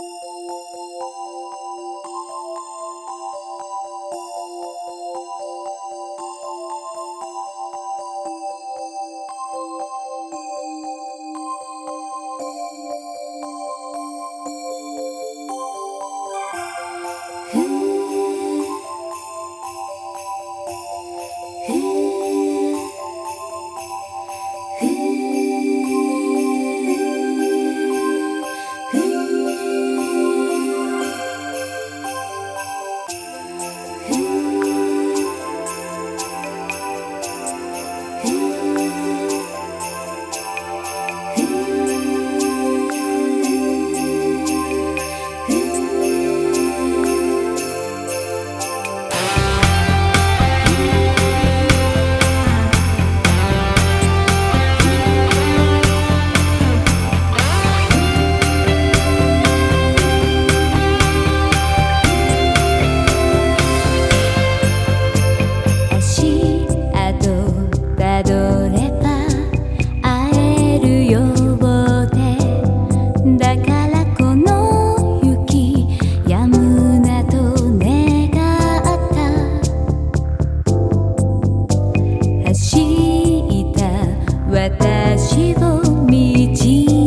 you 私を導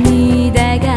涙が